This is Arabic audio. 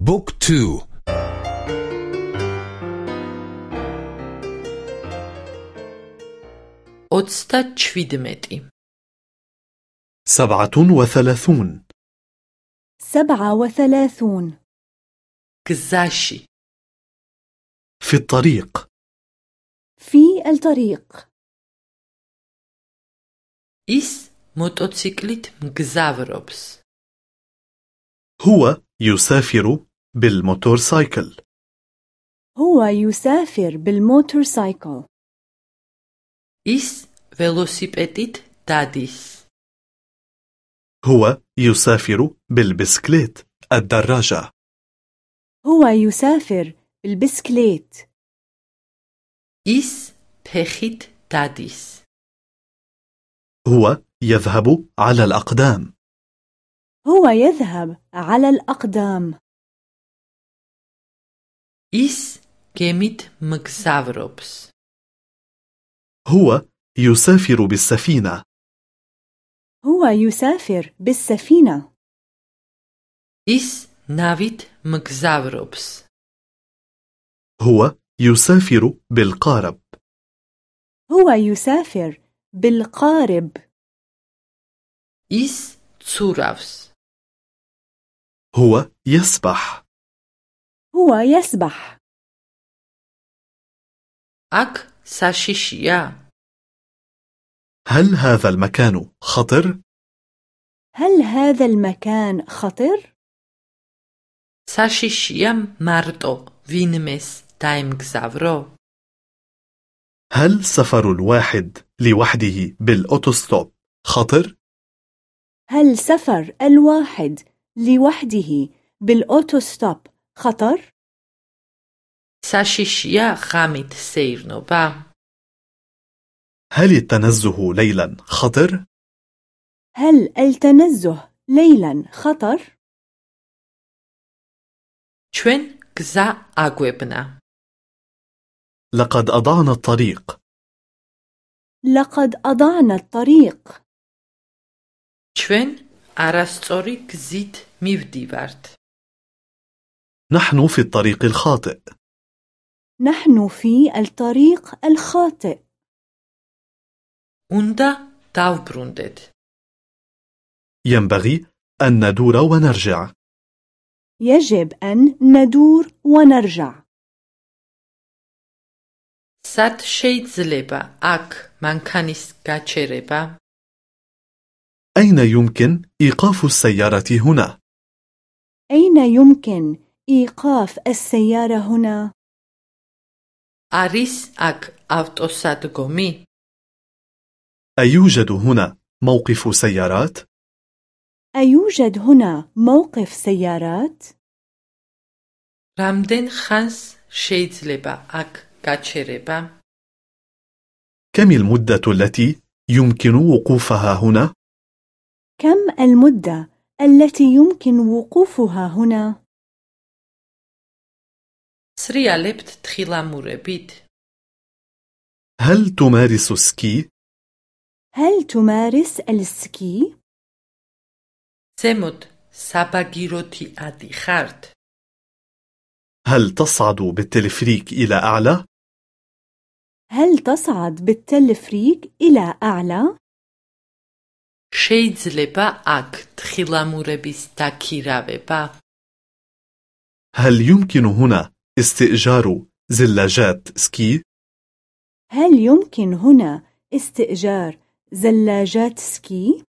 book two. ოცდაჩვიდმეტი سبعة وثلاثون. سبعة وثلاثون. გზაში. في الطريق. في الطريق. ის მოტოციკლეტით მგზავრობს هو يسافر بال motorcycle. هو يسافر بال motorcycle. ის ველოსიპედით დადის هو يسافر بالبسكليت. الدراجة. هو يسافر بالبسكليت. ის ფეხით დადის هو يذهب على الأقدام. هو يذهب على الأقدام. إس გემით მგზავრობს. هو يسافر بالسفينة هو يسافر بالسفينة ის ნავით მგზავრობს. هو يسافر بالقارب هو يسافر بالقارب ის ცურავს. هو يسبح هو يسبح აქ საშიშია هل هذا المكان خطر؟ هل هذا المكان خطر؟ საშიშია მარტო ვინმეს დაემგზავრო هل سفر الواحد لوحده بالأوتوستوب خطر؟ هل سفر الواحد لوحده بالأوتوستوب خطر؟ საშიშია ღამით სეირნობა? هل التنزه ليلا خطر؟ هل التنزه ليلا خطر؟ ჩვენ გზა აგვებნა. لقد أضعنا الطريق لقد أضعنا الطريق ჩვენ არასწორი გზით მივდივართ. نحن في الطريق الخاطئ نحن في الطريق الخاطئ უნდა დავბრუნდეთ. ينبغي أن ندور ونرجع يجب أن ندور ونرجع სად შეიძლება აქ მანქანის გაჩერება? أين يمكن إيقاف السيارة هنا؟ أين يمكن إيقاف السيارة هنا؟ არის აქ ავტოსადგომი? أيوجد هنا موقف سيارات؟ أيوجد هنا موقف سيارات؟ რამდენ ხანს შეიძლება აქ გაჩერება? كم المدة التي يمكن وقوفها هنا؟ كم المدة التي يمكن وقوفها هنا؟ სრიალებთ თხილამურებით? هل تمارس سكي؟ هل تمارس السكي؟ ზემოთ საბაგიროთი ადიხართ? هل تصعد بالتلفريك إلى أعلى؟ هل تصعد بالتلفريك إلى أعلى؟ შეიძლება აქ თხილამურების დაქირავება? هل يمكن هنا استئجار زلاجات سكي؟ هل يمكن هنا استئجار زلاجات سكي؟